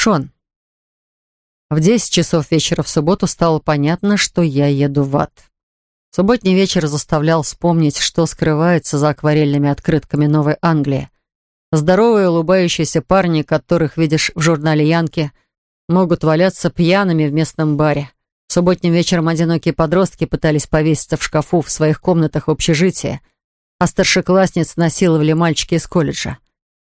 Шон. В 10 часов вечера в субботу стало понятно, что я еду в ад. Субботний вечер заставлял вспомнить, что скрывается за акварельными открытками Новой Англии. Здоровые улыбающиеся парни, которых видишь в журнале «Янки», могут валяться пьяными в местном баре. Субботним вечером одинокие подростки пытались повеситься в шкафу в своих комнатах общежития, а старшеклассниц насиловали мальчики из колледжа.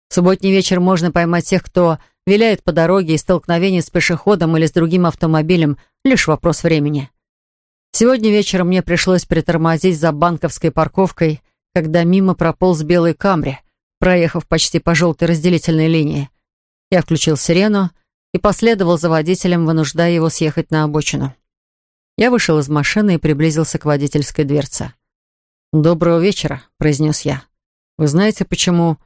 В субботний вечер можно поймать тех, кто виляет по дороге, и столкновение с пешеходом или с другим автомобилем — лишь вопрос времени. Сегодня вечером мне пришлось притормозить за банковской парковкой, когда мимо прополз белый камри, проехав почти по желтой разделительной линии. Я включил сирену и последовал за водителем, вынуждая его съехать на обочину. Я вышел из машины и приблизился к водительской дверце. «Доброго вечера», — произнес я. «Вы знаете, почему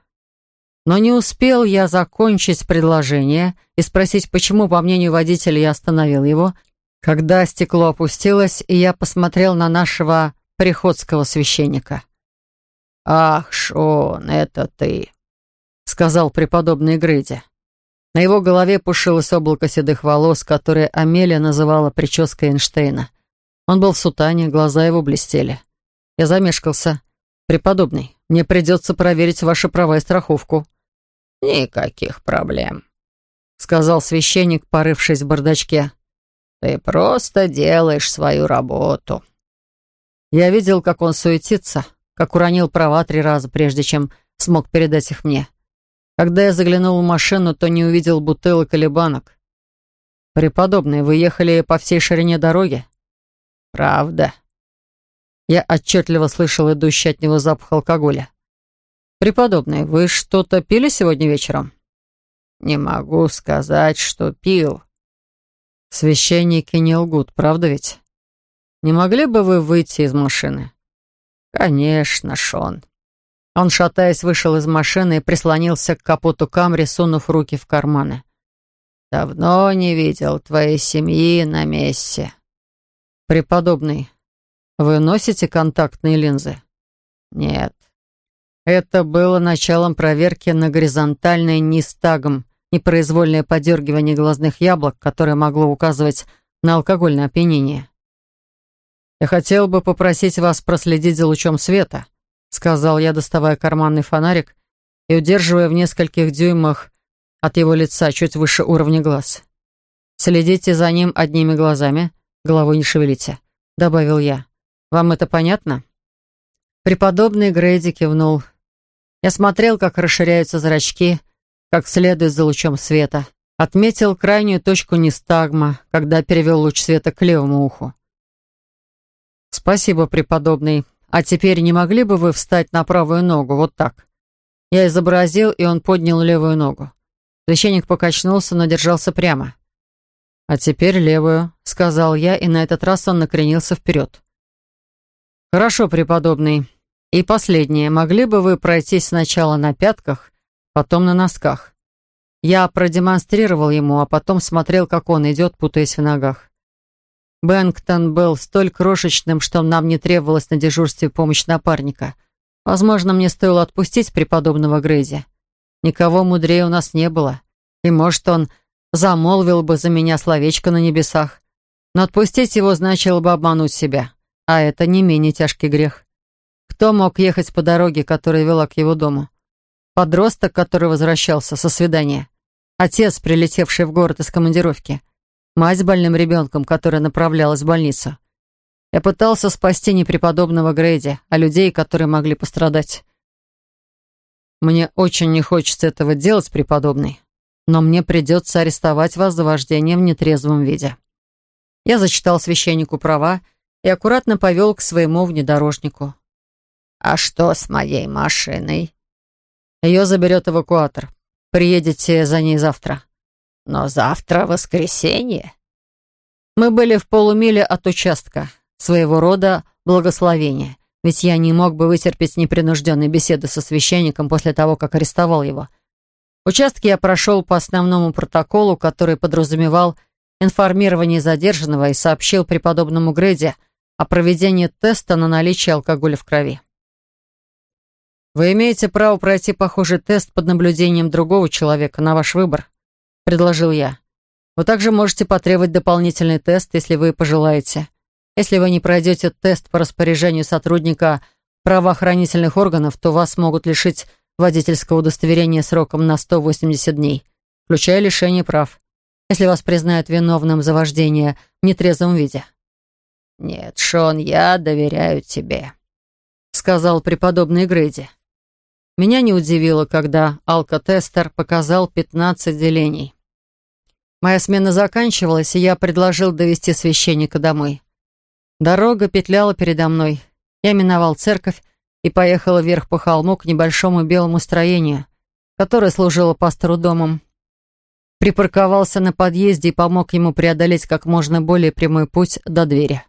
но не успел я закончить предложение и спросить, почему, по мнению водителя, я остановил его, когда стекло опустилось, и я посмотрел на нашего приходского священника. «Ах, Шон, это ты!» — сказал преподобный Грыди. На его голове пушилось облако седых волос, которые Амелия называла прической Эйнштейна. Он был в сутане, глаза его блестели. Я замешкался. «Преподобный, мне придется проверить ваши права и страховку». «Никаких проблем», — сказал священник, порывшись в бардачке. «Ты просто делаешь свою работу». Я видел, как он суетится, как уронил права три раза, прежде чем смог передать их мне. Когда я заглянул в машину, то не увидел бутылок или банок. «Преподобные, вы ехали по всей ширине дороги?» «Правда». Я отчетливо слышал идущий от него запах алкоголя. «Преподобный, вы что-то пили сегодня вечером?» «Не могу сказать, что пил». «Священники не лгут, правда ведь? Не могли бы вы выйти из машины?» «Конечно, Шон». Он, шатаясь, вышел из машины и прислонился к капоту Камри, сунув руки в карманы. «Давно не видел твоей семьи на месте». «Преподобный, вы носите контактные линзы?» «Нет, это было началом проверки на горизонтальный нистагм, непроизвольное подергивание глазных яблок, которое могло указывать на алкогольное опьянение. «Я хотел бы попросить вас проследить за лучом света», сказал я, доставая карманный фонарик и удерживая в нескольких дюймах от его лица, чуть выше уровня глаз. «Следите за ним одними глазами, головой не шевелите», добавил я. «Вам это понятно?» Преподобный Грейди кивнул. Я смотрел, как расширяются зрачки, как следует за лучом света. Отметил крайнюю точку нестагма, когда перевел луч света к левому уху. «Спасибо, преподобный. А теперь не могли бы вы встать на правую ногу, вот так?» Я изобразил, и он поднял левую ногу. Священник покачнулся, но держался прямо. «А теперь левую», — сказал я, и на этот раз он накренился вперед. «Хорошо, преподобный. И последнее. Могли бы вы пройтись сначала на пятках, потом на носках? Я продемонстрировал ему, а потом смотрел, как он идет, путаясь в ногах. Бэнктон был столь крошечным, что нам не требовалось на дежурстве помощь напарника. Возможно, мне стоило отпустить преподобного Грейзи. Никого мудрее у нас не было. И, может, он замолвил бы за меня словечко на небесах. Но отпустить его значило бы обмануть себя. А это не менее тяжкий грех. Кто мог ехать по дороге, которая вела к его дому? Подросток, который возвращался со свидания. Отец, прилетевший в город из командировки. Мать с больным ребенком, которая направлялась в больницу. Я пытался спасти не преподобного Грейди, а людей, которые могли пострадать. Мне очень не хочется этого делать, преподобный, но мне придется арестовать вас за вождение в нетрезвом виде. Я зачитал священнику права и аккуратно повел к своему внедорожнику. «А что с моей машиной?» «Ее заберет эвакуатор. Приедете за ней завтра». «Но завтра воскресенье». Мы были в полумиле от участка, своего рода благословение, ведь я не мог бы вытерпеть непринужденной беседы со священником после того, как арестовал его. Участки я прошел по основному протоколу, который подразумевал информирование задержанного и сообщил преподобному Греди о проведении теста на наличие алкоголя в крови. «Вы имеете право пройти похожий тест под наблюдением другого человека на ваш выбор», — предложил я. «Вы также можете потребовать дополнительный тест, если вы пожелаете. Если вы не пройдете тест по распоряжению сотрудника правоохранительных органов, то вас могут лишить водительского удостоверения сроком на 180 дней, включая лишение прав, если вас признают виновным за вождение в нетрезвом виде». «Нет, Шон, я доверяю тебе», — сказал преподобный Грейди. Меня не удивило, когда алкотестер показал 15 делений. Моя смена заканчивалась, и я предложил довести священника домой. Дорога петляла передо мной. Я миновал церковь и поехала вверх по холму к небольшому белому строению, которое служило пастору домом. Припарковался на подъезде и помог ему преодолеть как можно более прямой путь до двери.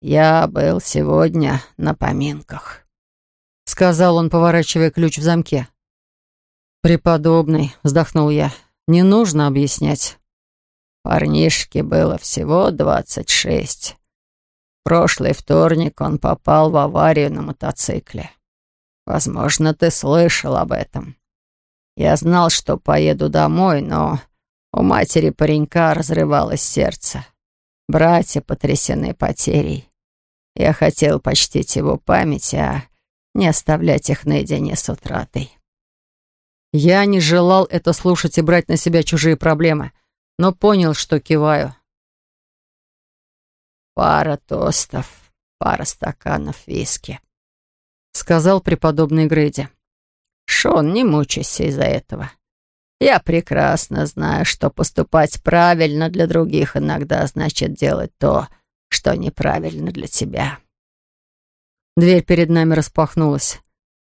«Я был сегодня на поминках», — сказал он, поворачивая ключ в замке. «Преподобный», — вздохнул я, — «не нужно объяснять». Парнишке было всего двадцать шесть. Прошлый вторник он попал в аварию на мотоцикле. Возможно, ты слышал об этом. Я знал, что поеду домой, но у матери паренька разрывалось сердце. Братья потрясены потерей. Я хотел почтить его память, а не оставлять их наедине с утратой. Я не желал это слушать и брать на себя чужие проблемы, но понял, что киваю. «Пара тостов, пара стаканов виски», — сказал преподобный Грейди. «Шон, не мучайся из-за этого. Я прекрасно знаю, что поступать правильно для других иногда значит делать то, что неправильно для тебя». Дверь перед нами распахнулась.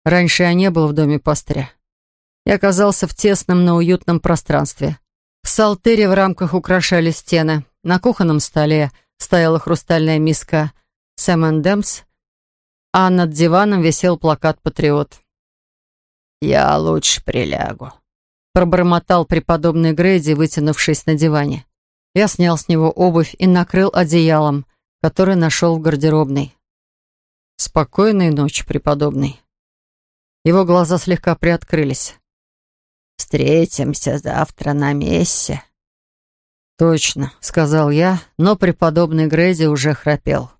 Раньше я не был в доме пастыря. Я оказался в тесном, но уютном пространстве. В салтере в рамках украшали стены. На кухонном столе стояла хрустальная миска «Сэм Дэмс», а над диваном висел плакат «Патриот». «Я лучше прилягу», — пробормотал преподобный Грейди, вытянувшись на диване. Я снял с него обувь и накрыл одеялом, которое нашел в гардеробной. «Спокойной ночи, преподобный». Его глаза слегка приоткрылись. «Встретимся завтра на мессе». «Точно», — сказал я, но преподобный Грейзи уже храпел.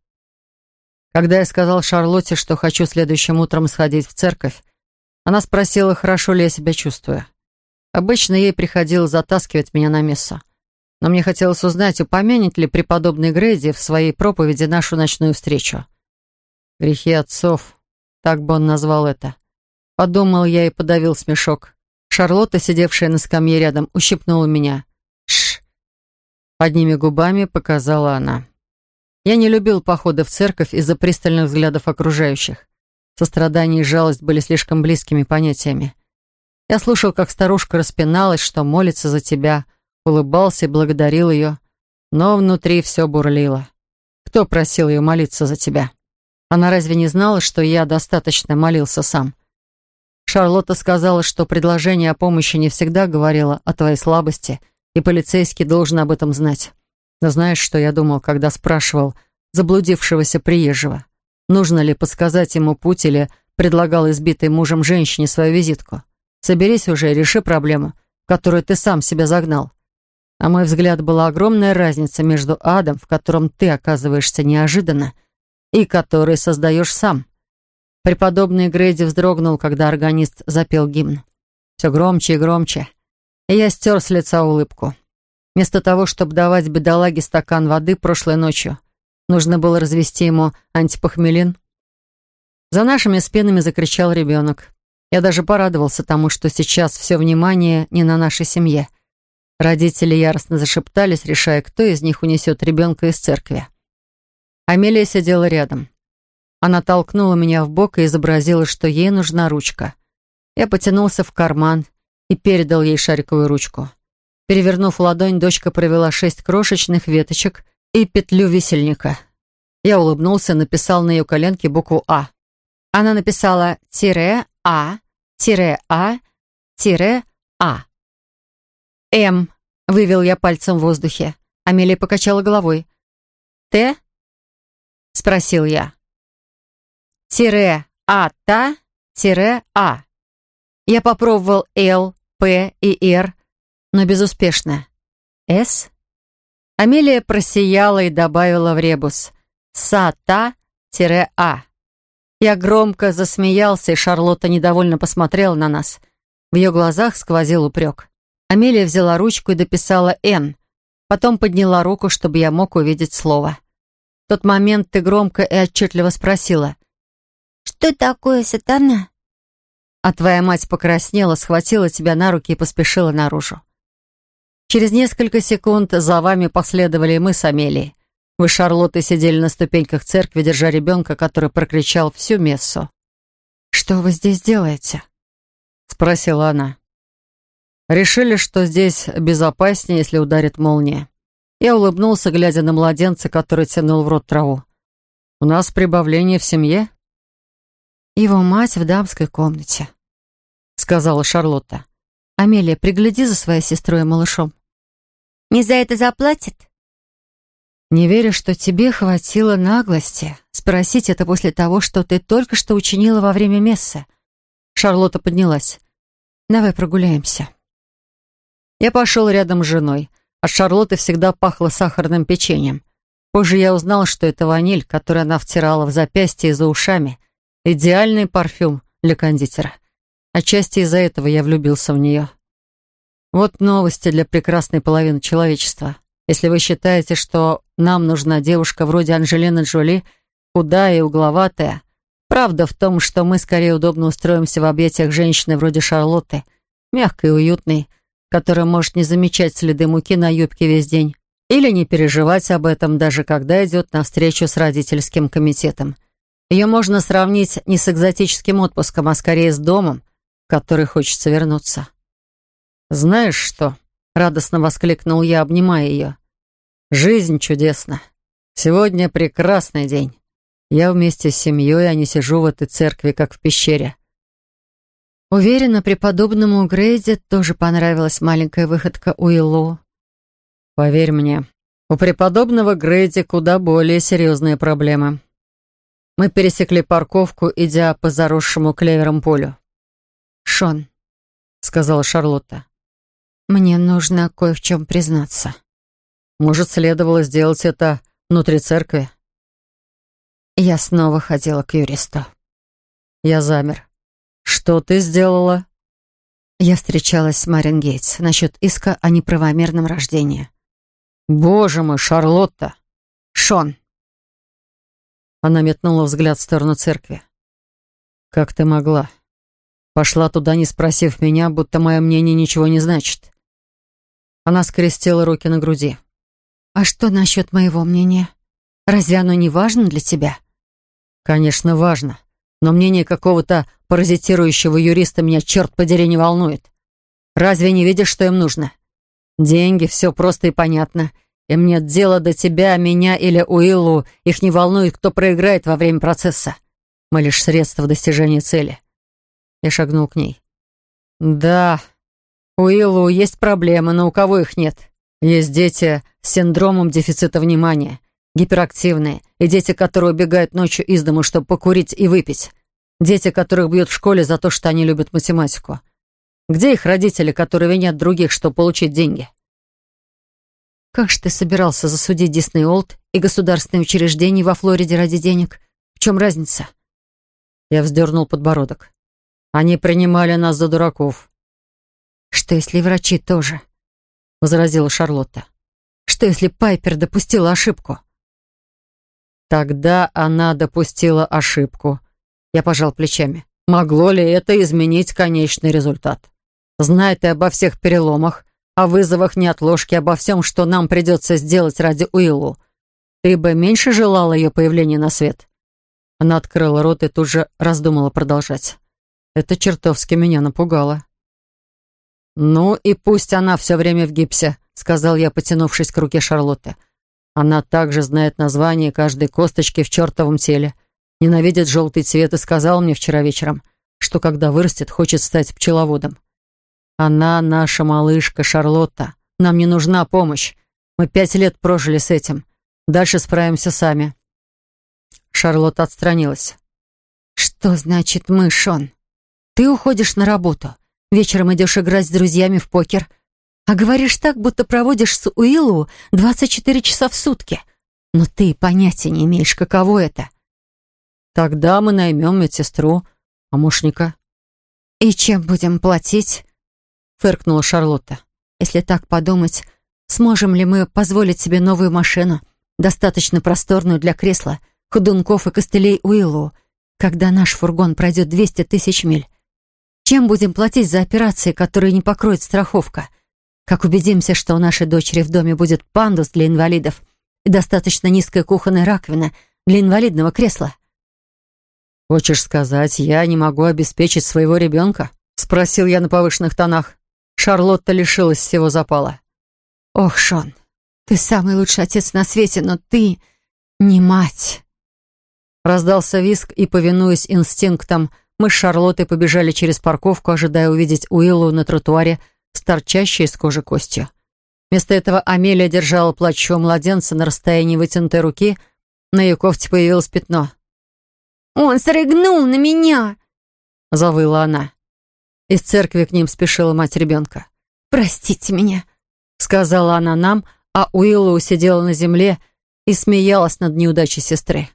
Когда я сказал Шарлотте, что хочу следующим утром сходить в церковь, она спросила, хорошо ли я себя чувствую. Обычно ей приходилось затаскивать меня на мессу. Но мне хотелось узнать, упомянет ли преподобный Грейди в своей проповеди нашу ночную встречу. Грехи отцов, так бы он назвал это. Подумал я и подавил смешок. Шарлотта, сидевшая на скамье рядом, ущипнула меня. Шш! Одними губами показала она. Я не любил походы в церковь из-за пристальных взглядов окружающих. Сострадание и жалость были слишком близкими понятиями. Я слушал, как старушка распиналась, что молится за тебя, улыбался и благодарил ее, но внутри все бурлило. Кто просил ее молиться за тебя? Она разве не знала, что я достаточно молился сам? Шарлотта сказала, что предложение о помощи не всегда говорило о твоей слабости, и полицейский должен об этом знать. Но знаешь, что я думал, когда спрашивал заблудившегося приезжего? Нужно ли подсказать ему путь или предлагал избитой мужем женщине свою визитку? Соберись уже и реши проблему, которую ты сам себя загнал. А мой взгляд, была огромная разница между адом, в котором ты оказываешься неожиданно, и который создаешь сам. Преподобный Грейди вздрогнул, когда органист запел гимн. Все громче и громче. И я стер с лица улыбку. Вместо того, чтобы давать бедолаге стакан воды прошлой ночью, нужно было развести ему антипохмелин. За нашими спинами закричал ребенок. Я даже порадовался тому, что сейчас все внимание не на нашей семье. Родители яростно зашептались, решая, кто из них унесет ребенка из церкви. Амелия сидела рядом. Она толкнула меня в бок и изобразила, что ей нужна ручка. Я потянулся в карман и передал ей шариковую ручку. Перевернув ладонь, дочка провела шесть крошечных веточек и петлю висельника. Я улыбнулся, написал на ее коленке букву «А». Она написала «тире А, тире А, тире А». «М», — вывел я пальцем в воздухе. Амелия покачала головой. «Т», — спросил я. «Тире А-та, тире А». Я попробовал «Л», «П» и «Р», но безуспешно. «С»? Амелия просияла и добавила в ребус «Са-та-а». Я громко засмеялся, и Шарлотта недовольно посмотрела на нас. В ее глазах сквозил упрек. Амелия взяла ручку и дописала «Н». Потом подняла руку, чтобы я мог увидеть слово. Тот момент ты громко и отчетливо спросила. «Что такое сатана?» А твоя мать покраснела, схватила тебя на руки и поспешила наружу. Через несколько секунд за вами последовали мы с Амелией. Вы, Шарлотта, сидели на ступеньках церкви, держа ребенка, который прокричал всю мессу. «Что вы здесь делаете?» — спросила она. «Решили, что здесь безопаснее, если ударит молния», я улыбнулся, глядя на младенца, который тянул в рот траву. «У нас прибавление в семье?» «Его мать в дамской комнате», — сказала Шарлотта. «Амелия, пригляди за своей сестрой и малышом». «Не за это заплатит. «Не верю, что тебе хватило наглости спросить это после того, что ты только что учинила во время мессы». Шарлотта поднялась. «Давай прогуляемся». Я пошел рядом с женой. От Шарлотты всегда пахло сахарным печеньем. Позже я узнал, что это ваниль, которую она втирала в запястье и за ушами. Идеальный парфюм для кондитера. Отчасти из-за этого я влюбился в нее. Вот новости для прекрасной половины человечества. Если вы считаете, что нам нужна девушка вроде Анжелины Джоли, худая и угловатая, правда в том, что мы скорее удобно устроимся в объятиях женщины вроде Шарлотты, мягкой и уютной, которая может не замечать следы муки на юбке весь день или не переживать об этом, даже когда идет на встречу с родительским комитетом. Ее можно сравнить не с экзотическим отпуском, а скорее с домом, в который хочется вернуться. «Знаешь что?» — радостно воскликнул я, обнимая ее. «Жизнь чудесна. Сегодня прекрасный день. Я вместе с семьей, а не сижу в этой церкви, как в пещере. Уверена, преподобному Грейди тоже понравилась маленькая выходка Уиллоу. «Поверь мне, у преподобного Грейди куда более серьезные проблемы. Мы пересекли парковку, идя по заросшему клевером полю». «Шон», — сказала Шарлотта, — «мне нужно кое в чем признаться». «Может, следовало сделать это внутри церкви?» Я снова ходила к юристу. Я замер. «Что ты сделала?» Я встречалась с Марин Гейтс насчет иска о неправомерном рождении. «Боже мой, Шарлотта!» «Шон!» Она метнула взгляд в сторону церкви. «Как ты могла? Пошла туда, не спросив меня, будто мое мнение ничего не значит». Она скрестила руки на груди. «А что насчет моего мнения? Разве оно не важно для тебя?» «Конечно, важно но мнение какого-то паразитирующего юриста меня, черт подери, не волнует. Разве не видишь, что им нужно? Деньги, все просто и понятно. Им нет дела до тебя, меня или Уиллу. Их не волнует, кто проиграет во время процесса. Мы лишь средства достижения цели. Я шагнул к ней. Да, у Иллу есть проблемы, но у кого их нет? Есть дети с синдромом дефицита внимания гиперактивные, и дети, которые убегают ночью из дому, чтобы покурить и выпить. Дети, которых бьют в школе за то, что они любят математику. Где их родители, которые винят других, чтобы получить деньги? Как же ты собирался засудить Дисней Олд и государственные учреждения во Флориде ради денег? В чем разница? Я вздернул подбородок. Они принимали нас за дураков. Что, если врачи тоже? Возразила Шарлотта. Что, если Пайпер допустила ошибку? Тогда она допустила ошибку. Я пожал плечами. Могло ли это изменить конечный результат? Знай ты обо всех переломах, о вызовах неотложки, обо всем, что нам придется сделать ради Уиллу. Ты бы меньше желала ее появления на свет? Она открыла рот и тут же раздумала продолжать. Это чертовски меня напугало. «Ну и пусть она все время в гипсе», — сказал я, потянувшись к руке Шарлотты. Она также знает название каждой косточки в чертовом теле, ненавидит желтый цвет и сказала мне вчера вечером, что когда вырастет, хочет стать пчеловодом. Она наша малышка Шарлотта. Нам не нужна помощь. Мы пять лет прожили с этим. Дальше справимся сами. Шарлотта отстранилась. «Что значит мы, Шон? Ты уходишь на работу, вечером идешь играть с друзьями в покер, а говоришь так, будто проводишь с Уиллу 24 часа в сутки. Но ты понятия не имеешь, каково это. Тогда мы наймем медсестру, а помощника. И чем будем платить? Фыркнула Шарлотта. Если так подумать, сможем ли мы позволить себе новую машину, достаточно просторную для кресла, худунков и костылей Уиллу, когда наш фургон пройдет 200 тысяч миль? Чем будем платить за операции, которые не покроет страховка — как убедимся, что у нашей дочери в доме будет пандус для инвалидов и достаточно низкая кухонная раковина для инвалидного кресла?» «Хочешь сказать, я не могу обеспечить своего ребенка?» — спросил я на повышенных тонах. Шарлотта лишилась всего запала. «Ох, Шон, ты самый лучший отец на свете, но ты не мать!» Раздался виск, и, повинуясь инстинктам, мы с Шарлоттой побежали через парковку, ожидая увидеть Уиллу на тротуаре с торчащей из кожи костью. Вместо этого Амелия держала плачу младенца на расстоянии вытянутой руки. На ее кофте появилось пятно. «Он срыгнул на меня!» — завыла она. Из церкви к ним спешила мать ребенка. «Простите меня», — сказала она нам, а Уиллоу сидела на земле и смеялась над неудачей сестры.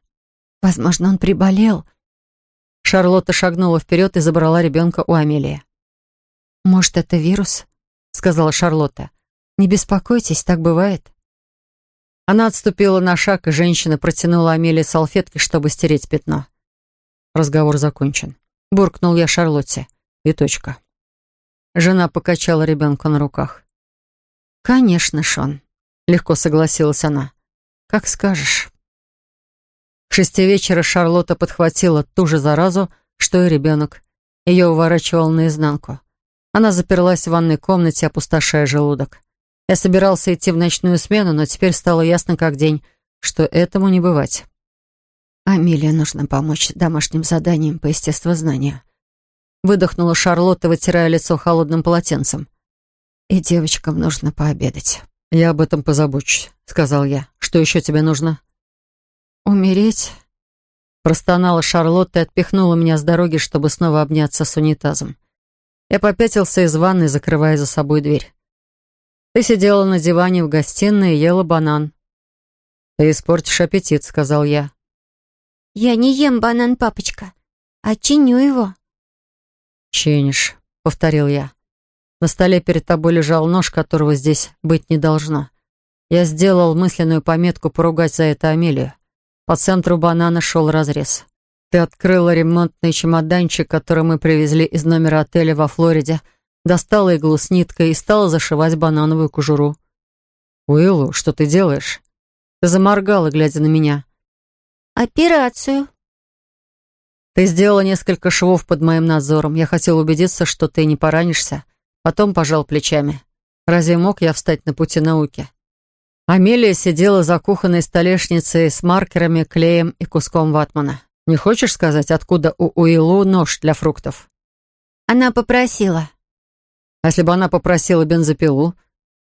«Возможно, он приболел». Шарлотта шагнула вперед и забрала ребенка у Амелии. «Может, это вирус?» — сказала Шарлотта. «Не беспокойтесь, так бывает». Она отступила на шаг, и женщина протянула Амелии салфетки, чтобы стереть пятно. Разговор закончен. Буркнул я Шарлотте. И точка. Жена покачала ребенка на руках. «Конечно, Шон», — легко согласилась она. «Как скажешь». К шести вечера Шарлотта подхватила ту же заразу, что и ребенок. Ее уворачивал наизнанку. Она заперлась в ванной комнате, опустошая желудок. Я собирался идти в ночную смену, но теперь стало ясно как день, что этому не бывать. Амелия нужно помочь домашним заданиям по естествознанию», выдохнула Шарлотта, вытирая лицо холодным полотенцем. «И девочкам нужно пообедать». «Я об этом позабочусь», — сказал я. «Что еще тебе нужно?» «Умереть?» Простонала Шарлотта и отпихнула меня с дороги, чтобы снова обняться с унитазом. Я попятился из ванной, закрывая за собой дверь. Ты сидела на диване в гостиной и ела банан. «Ты испортишь аппетит», — сказал я. «Я не ем банан, папочка, а чиню его». «Чинишь», — повторил я. «На столе перед тобой лежал нож, которого здесь быть не должно. Я сделал мысленную пометку поругать за это Амелию. По центру банана шел разрез. Ты открыла ремонтный чемоданчик, который мы привезли из номера отеля во Флориде, достала иглу с ниткой и стала зашивать банановую кожуру. «Уиллу, что ты делаешь?» Ты заморгала, глядя на меня. «Операцию». «Ты сделала несколько швов под моим надзором. Я хотел убедиться, что ты не поранишься. Потом пожал плечами. Разве мог я встать на пути науки?» Амелия сидела за кухонной столешницей с маркерами, клеем и куском ватмана. Не хочешь сказать, откуда у Уиллу нож для фруктов? Она попросила. А если бы она попросила бензопилу,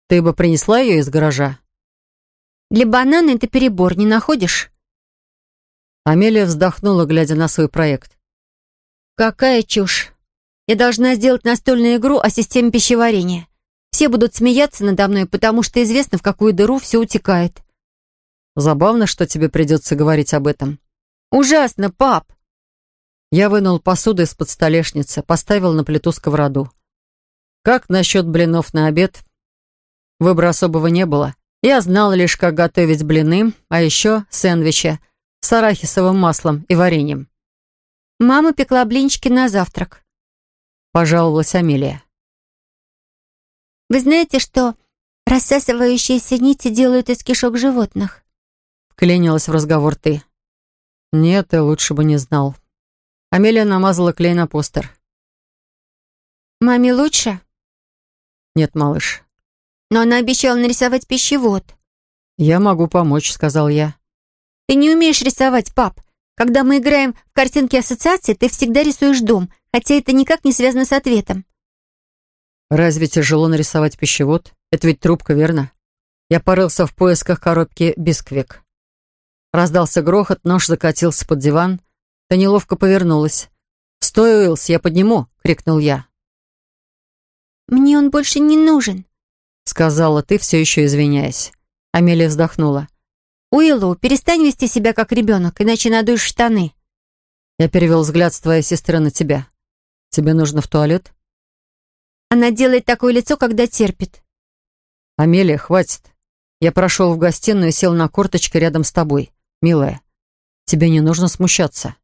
ты бы принесла ее из гаража? Для банана это перебор, не находишь? Амелия вздохнула, глядя на свой проект. Какая чушь. Я должна сделать настольную игру о системе пищеварения. Все будут смеяться надо мной, потому что известно, в какую дыру все утекает. Забавно, что тебе придется говорить об этом. Ужасно, пап!» Я вынул посуду из-под столешницы, поставил на плиту сковороду. «Как насчет блинов на обед?» Выбора особого не было. Я знал лишь, как готовить блины, а еще сэндвичи с арахисовым маслом и вареньем. «Мама пекла блинчики на завтрак», — пожаловалась Амелия. «Вы знаете, что рассасывающиеся нити делают из кишок животных?» — вклинилась в разговор ты. «Нет, и лучше бы не знал». Амелия намазала клей на постер. «Маме лучше?» «Нет, малыш». «Но она обещала нарисовать пищевод». «Я могу помочь», — сказал я. «Ты не умеешь рисовать, пап. Когда мы играем в картинки ассоциации, ты всегда рисуешь дом, хотя это никак не связано с ответом». «Разве тяжело нарисовать пищевод? Это ведь трубка, верно?» Я порылся в поисках коробки «Bisquick». Раздался грохот, нож закатился под диван. Ты неловко повернулась. «Стой, Уиллс, я подниму!» — крикнул я. «Мне он больше не нужен», — сказала ты, все еще извиняясь. Амелия вздохнула. «Уиллоу, перестань вести себя как ребенок, иначе надуешь штаны». Я перевел взгляд с твоей сестры на тебя. «Тебе нужно в туалет?» Она делает такое лицо, когда терпит. «Амелия, хватит. Я прошел в гостиную и сел на корточке рядом с тобой. «Милая, тебе не нужно смущаться».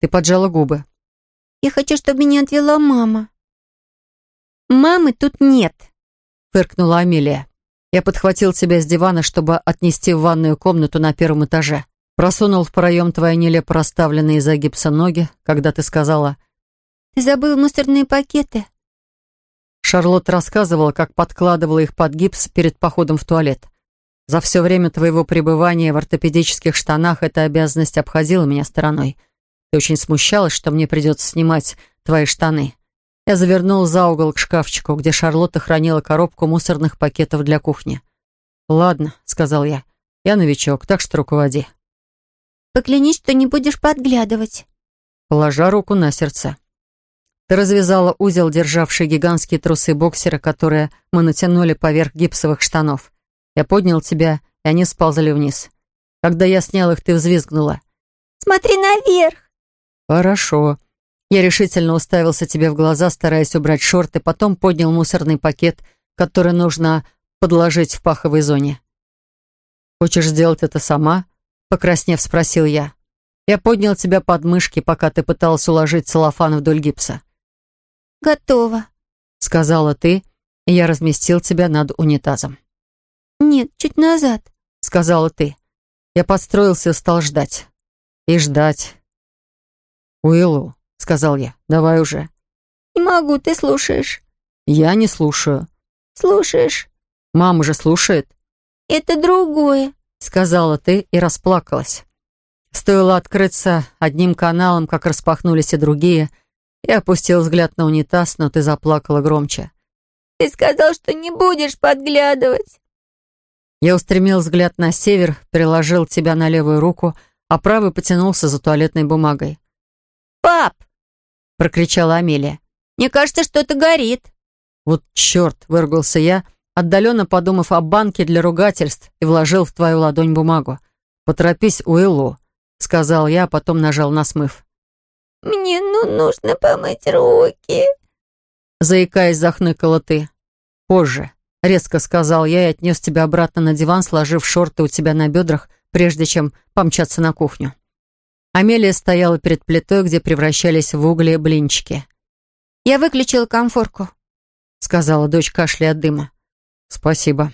Ты поджала губы. «Я хочу, чтобы меня отвела мама». «Мамы тут нет», — фыркнула Амелия. Я подхватил тебя с дивана, чтобы отнести в ванную комнату на первом этаже. Просунул в проем твои нелепо расставленные из-за гипса ноги, когда ты сказала «Ты забыл мусорные пакеты». Шарлотта рассказывала, как подкладывала их под гипс перед походом в туалет. За все время твоего пребывания в ортопедических штанах эта обязанность обходила меня стороной. Ты очень смущалась, что мне придется снимать твои штаны. Я завернул за угол к шкафчику, где Шарлотта хранила коробку мусорных пакетов для кухни. «Ладно», — сказал я, — «я новичок, так что руководи». «Поклянись, что не будешь подглядывать», — положа руку на сердце. Ты развязала узел, державший гигантские трусы боксера, которые мы натянули поверх гипсовых штанов. Я поднял тебя, и они сползали вниз. Когда я снял их, ты взвизгнула. «Смотри наверх!» «Хорошо». Я решительно уставился тебе в глаза, стараясь убрать шорты, потом поднял мусорный пакет, который нужно подложить в паховой зоне. «Хочешь сделать это сама?» — покраснев, спросил я. «Я поднял тебя под мышки, пока ты пыталась уложить целлофан вдоль гипса». «Готово», — сказала ты, и я разместил тебя над унитазом. «Нет, чуть назад», — сказала ты. Я подстроился и стал ждать. И ждать. «Уиллу», — сказал я, — «давай уже». «Не могу, ты слушаешь». «Я не слушаю». «Слушаешь». «Мама же слушает». «Это другое», — сказала ты и расплакалась. Стоило открыться одним каналом, как распахнулись и другие. Я опустил взгляд на унитаз, но ты заплакала громче. «Ты сказал, что не будешь подглядывать». Я устремил взгляд на север, приложил тебя на левую руку, а правый потянулся за туалетной бумагой. «Пап!» — прокричала Амелия. «Мне кажется, что это горит». «Вот черт!» — выргался я, отдаленно подумав о банке для ругательств и вложил в твою ладонь бумагу. «Поторопись, Уиллу», — сказал я, а потом нажал на смыв. «Мне ну нужно помыть руки», — заикаясь, захныкала ты. «Позже резко сказал я и отнес тебя обратно на диван, сложив шорты у тебя на бедрах, прежде чем помчаться на кухню. Амелия стояла перед плитой, где превращались в угли блинчики. «Я выключила комфорку», — сказала дочь, кашляя от дыма. «Спасибо».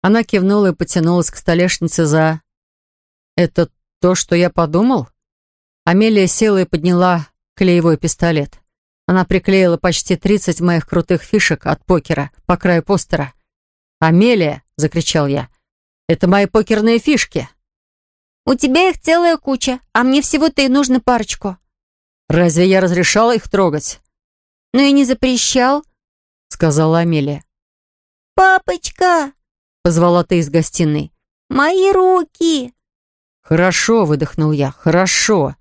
Она кивнула и потянулась к столешнице за... «Это то, что я подумал?» Амелия села и подняла клеевой пистолет. Она приклеила почти 30 моих крутых фишек от покера по краю постера. «Амелия!» — закричал я. «Это мои покерные фишки!» «У тебя их целая куча, а мне всего-то и нужно парочку». «Разве я разрешала их трогать?» «Ну и не запрещал», — сказала Амелия. «Папочка!» — позвала ты из гостиной. «Мои руки!» «Хорошо», — выдохнул я, — «хорошо.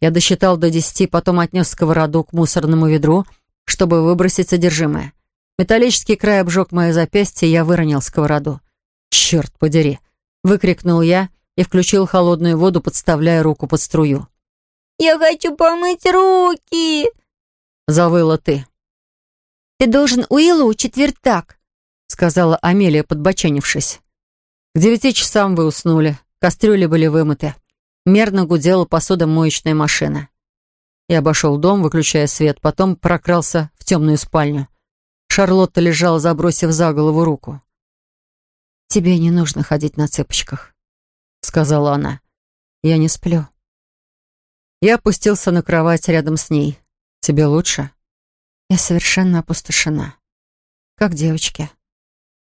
Я досчитал до десяти, потом отнес сковороду к мусорному ведру, чтобы выбросить содержимое. Металлический край обжег мое запястье, и я выронил сковороду. «Черт подери!» — выкрикнул я и включил холодную воду, подставляя руку под струю. «Я хочу помыть руки!» — завыла ты. «Ты должен Уиллу четвертак», — сказала Амелия, подбоченившись. «К девяти часам вы уснули, кастрюли были вымыты» мерно гудела посудомоечная машина. Я обошел дом, выключая свет, потом прокрался в темную спальню. Шарлотта лежала, забросив за голову руку. «Тебе не нужно ходить на цепочках», — сказала она. «Я не сплю». Я опустился на кровать рядом с ней. «Тебе лучше?» «Я совершенно опустошена. Как девочки».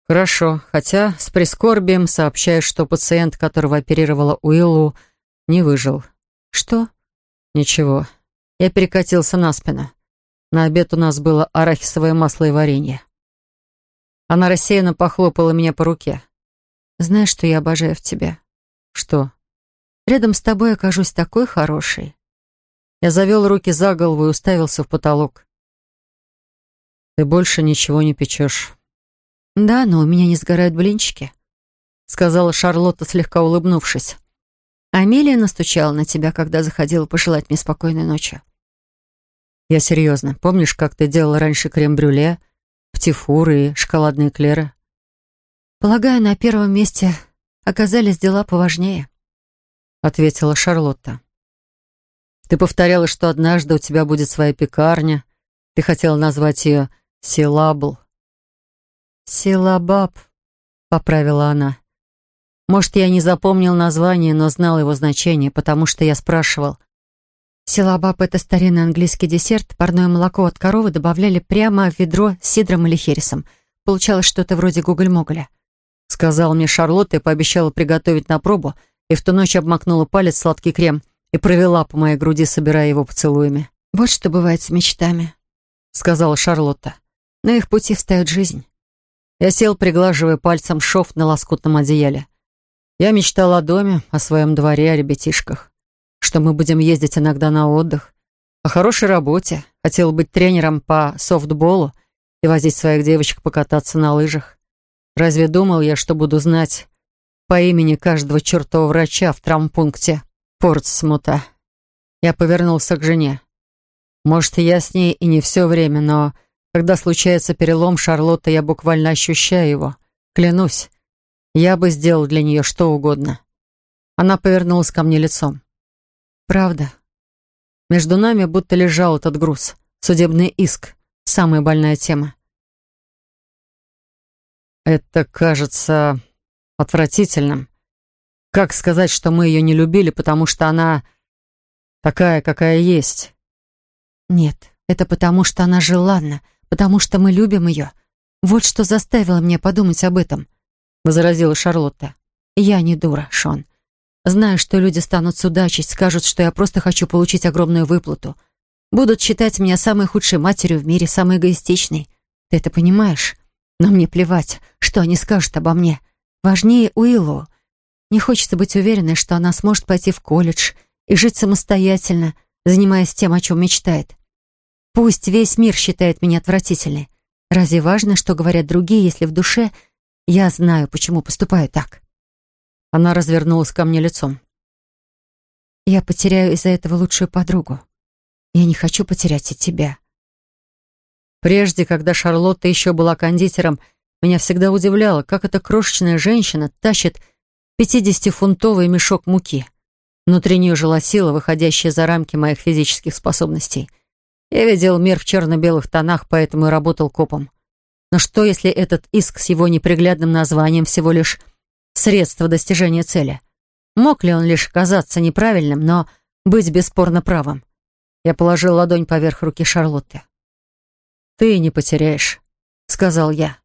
«Хорошо, хотя с прискорбием сообщаю, что пациент, которого оперировала Уиллу, — не выжил. Что? Ничего. Я перекатился на спину. На обед у нас было арахисовое масло и варенье. Она рассеянно похлопала меня по руке. «Знаешь, что я обожаю в тебе?» «Что?» «Рядом с тобой окажусь такой хорошей». Я завел руки за голову и уставился в потолок. «Ты больше ничего не печешь». «Да, но у меня не сгорают блинчики», — сказала Шарлотта, слегка улыбнувшись. Амелия настучала на тебя, когда заходила пожелать мне спокойной ночи. Я серьезно. Помнишь, как ты делала раньше крем-брюле, птифуры и шоколадные клеры? Полагаю, на первом месте оказались дела поважнее, ответила Шарлотта. Ты повторяла, что однажды у тебя будет своя пекарня. Ты хотела назвать ее Силабл. Силабаб, поправила она. Может, я не запомнил название, но знал его значение, потому что я спрашивал. Силабаб — это старинный английский десерт. Парное молоко от коровы добавляли прямо в ведро с сидром или хересом. Получалось что-то вроде гуголь-моголя. Сказала мне Шарлотта и пообещала приготовить на пробу, и в ту ночь обмакнула палец в сладкий крем и провела по моей груди, собирая его поцелуями. «Вот что бывает с мечтами», — сказала Шарлотта. «На их пути встает жизнь». Я сел, приглаживая пальцем шов на лоскутном одеяле. Я мечтала о доме, о своем дворе, о ребятишках, что мы будем ездить иногда на отдых, о хорошей работе, Хотела быть тренером по софтболу и возить своих девочек покататься на лыжах. Разве думал я, что буду знать по имени каждого чертова врача в травмпункте Портсмута? Я повернулся к жене. Может, я с ней и не все время, но когда случается перелом Шарлотта, я буквально ощущаю его. Клянусь, я бы сделал для нее что угодно. Она повернулась ко мне лицом. Правда. Между нами будто лежал этот груз. Судебный иск. Самая больная тема. Это кажется отвратительным. Как сказать, что мы ее не любили, потому что она такая, какая есть? Нет, это потому что она желанна, потому что мы любим ее. Вот что заставило меня подумать об этом. — возразила Шарлотта. «Я не дура, Шон. Знаю, что люди станут судачить, скажут, что я просто хочу получить огромную выплату. Будут считать меня самой худшей матерью в мире, самой эгоистичной. Ты это понимаешь? Но мне плевать, что они скажут обо мне. Важнее Уиллу. Не хочется быть уверенной, что она сможет пойти в колледж и жить самостоятельно, занимаясь тем, о чем мечтает. Пусть весь мир считает меня отвратительной. Разве важно, что говорят другие, если в душе — я знаю, почему поступаю так». Она развернулась ко мне лицом. «Я потеряю из-за этого лучшую подругу. Я не хочу потерять и тебя». Прежде, когда Шарлотта еще была кондитером, меня всегда удивляло, как эта крошечная женщина тащит 50-фунтовый мешок муки. Внутри нее жила сила, выходящая за рамки моих физических способностей. Я видел мир в черно-белых тонах, поэтому и работал копом. Но что, если этот иск с его неприглядным названием всего лишь средство достижения цели? Мог ли он лишь казаться неправильным, но быть бесспорно правым? Я положил ладонь поверх руки Шарлотты. «Ты не потеряешь», — сказал я.